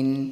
العالمين